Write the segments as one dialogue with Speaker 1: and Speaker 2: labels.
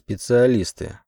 Speaker 1: Специалисты.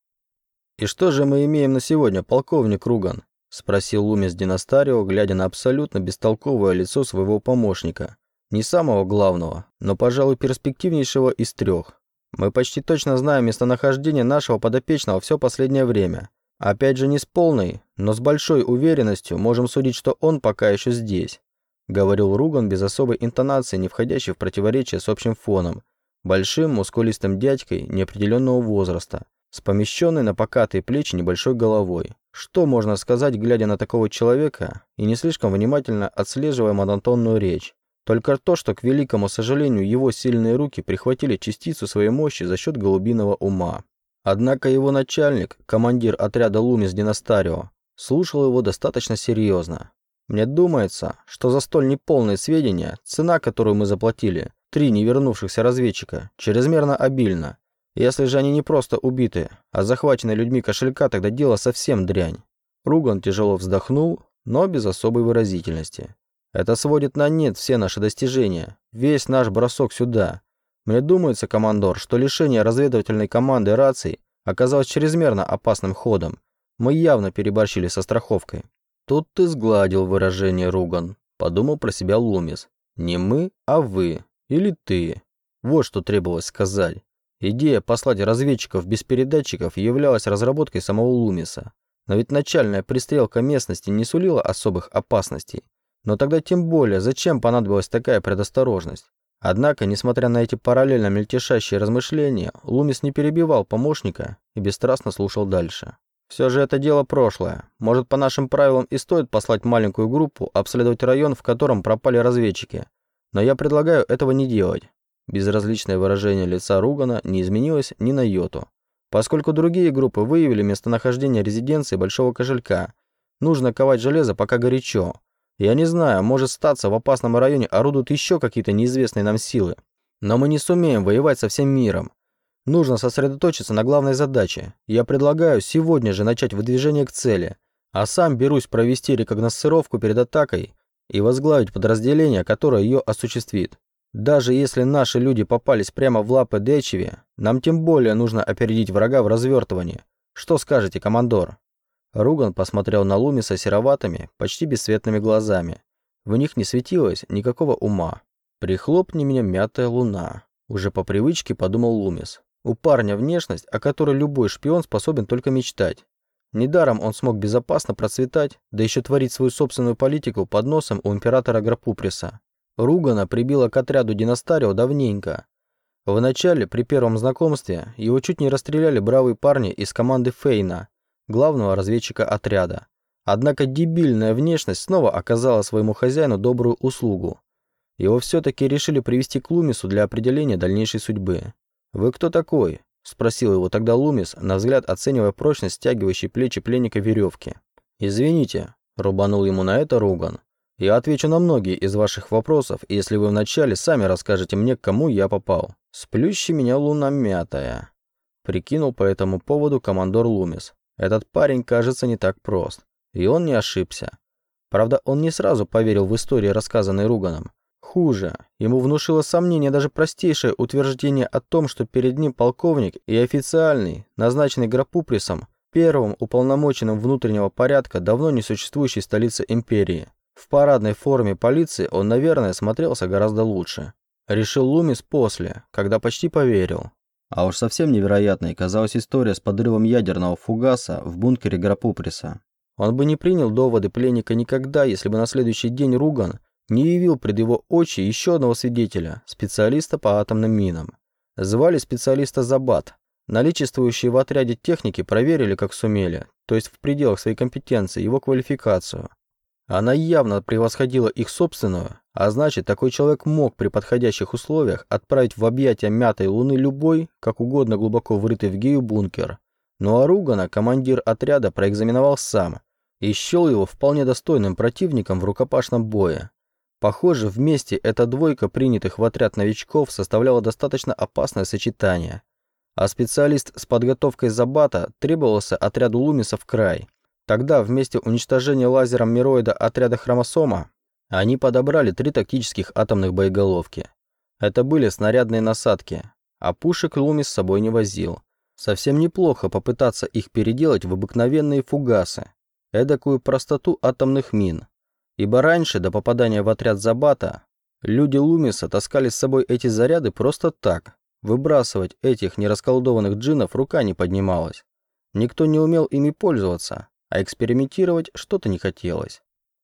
Speaker 1: «И что же мы имеем на сегодня, полковник Руган?» – спросил Лумис Династарио, глядя на абсолютно бестолковое лицо своего помощника. Не самого главного, но, пожалуй, перспективнейшего из трех. Мы почти точно знаем местонахождение нашего подопечного все последнее время. Опять же, не с полной, но с большой уверенностью можем судить, что он пока еще здесь. Говорил Руган без особой интонации, не входящей в противоречие с общим фоном. Большим, мускулистым дядькой неопределенного возраста, с помещенной на покатые плечи небольшой головой. Что можно сказать, глядя на такого человека и не слишком внимательно отслеживая монотонную речь? Только то, что, к великому сожалению, его сильные руки прихватили частицу своей мощи за счет голубиного ума. Однако его начальник, командир отряда Лумис Династарио, слушал его достаточно серьезно. Мне думается, что за столь неполные сведения цена, которую мы заплатили, три невернувшихся разведчика, чрезмерно обильна. Если же они не просто убиты, а захвачены людьми кошелька, тогда дело совсем дрянь. Руган тяжело вздохнул, но без особой выразительности. Это сводит на нет все наши достижения, весь наш бросок сюда. Мне думается, командор, что лишение разведывательной команды раций оказалось чрезмерно опасным ходом. Мы явно переборщили со страховкой. Тут ты сгладил выражение Руган, подумал про себя Лумис. Не мы, а вы. Или ты. Вот что требовалось сказать. Идея послать разведчиков без передатчиков являлась разработкой самого Лумиса. Но ведь начальная пристрелка местности не сулила особых опасностей. Но тогда тем более, зачем понадобилась такая предосторожность? Однако, несмотря на эти параллельно мельтешащие размышления, Лумис не перебивал помощника и бесстрастно слушал дальше. Все же это дело прошлое. Может, по нашим правилам и стоит послать маленькую группу обследовать район, в котором пропали разведчики. Но я предлагаю этого не делать. Безразличное выражение лица Ругана не изменилось ни на йоту. Поскольку другие группы выявили местонахождение резиденции Большого Кошелька, нужно ковать железо пока горячо, я не знаю, может статься в опасном районе орудуют еще какие-то неизвестные нам силы. Но мы не сумеем воевать со всем миром. Нужно сосредоточиться на главной задаче. Я предлагаю сегодня же начать выдвижение к цели, а сам берусь провести рекогносцировку перед атакой и возглавить подразделение, которое ее осуществит. Даже если наши люди попались прямо в лапы Дечеви, нам тем более нужно опередить врага в развертывании. Что скажете, командор? Руган посмотрел на Лумиса сероватыми, почти бесцветными глазами. В них не светилось никакого ума. «Прихлопни меня мятая луна», – уже по привычке подумал Лумис. У парня внешность, о которой любой шпион способен только мечтать. Недаром он смог безопасно процветать, да еще творить свою собственную политику под носом у императора Грапуприса. Ругана прибило к отряду Династарио давненько. Вначале, при первом знакомстве, его чуть не расстреляли бравые парни из команды Фейна, главного разведчика отряда. Однако дебильная внешность снова оказала своему хозяину добрую услугу. Его все-таки решили привести к Лумису для определения дальнейшей судьбы. «Вы кто такой?» – спросил его тогда Лумис, на взгляд оценивая прочность стягивающей плечи пленника веревки. «Извините», – рубанул ему на это Руган. «Я отвечу на многие из ваших вопросов, если вы вначале сами расскажете мне, к кому я попал. Сплющи меня луна мятая», – прикинул по этому поводу командор Лумис. Этот парень, кажется, не так прост. И он не ошибся. Правда, он не сразу поверил в истории, рассказанной Руганом. Хуже, ему внушило сомнение даже простейшее утверждение о том, что перед ним полковник и официальный, назначенный Грапуприсом, первым уполномоченным внутреннего порядка давно не существующей столицы империи. В парадной форме полиции он, наверное, смотрелся гораздо лучше. Решил Лумис после, когда почти поверил. А уж совсем невероятной казалась история с подрывом ядерного фугаса в бункере Грапуприса. Он бы не принял доводы пленника никогда, если бы на следующий день Руган не явил пред его очи еще одного свидетеля, специалиста по атомным минам. Звали специалиста Забат. Наличествующие в отряде техники проверили как сумели, то есть в пределах своей компетенции, его квалификацию. Она явно превосходила их собственную, а значит, такой человек мог при подходящих условиях отправить в объятия мятой луны любой, как угодно глубоко врытый в гею бункер. Но Аругана командир отряда проэкзаменовал сам и счел его вполне достойным противником в рукопашном бое. Похоже, вместе эта двойка принятых в отряд новичков составляла достаточно опасное сочетание. А специалист с подготовкой Забата требовался отряду Лумиса в край – Тогда вместе уничтожения лазером мироида отряда Хромосома они подобрали три тактических атомных боеголовки. Это были снарядные насадки, а пушек Луми с собой не возил. Совсем неплохо попытаться их переделать в обыкновенные фугасы, эдакую простоту атомных мин. Ибо раньше, до попадания в отряд Забата, люди Лумиса таскали с собой эти заряды просто так. Выбрасывать этих нерасколдованных джинов рука не поднималась. Никто не умел ими пользоваться, а экспериментировать что-то не хотелось.